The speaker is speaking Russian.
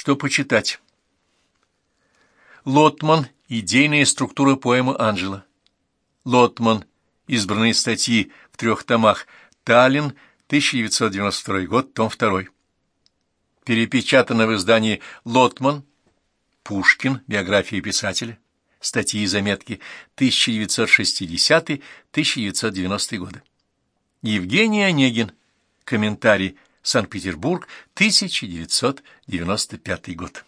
Что почитать? Лотман. Идейная структура поэмы Анжела. Лотман. Избранные статьи в трех томах. Таллин, 1992 год, том 2. Перепечатано в издании «Лотман», Пушкин, биография писателя, статьи и заметки 1960-1990 годы. Евгений Онегин, комментарий, Санкт-Петербург, 1995 год.